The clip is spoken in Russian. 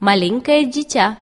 маленькое дитя.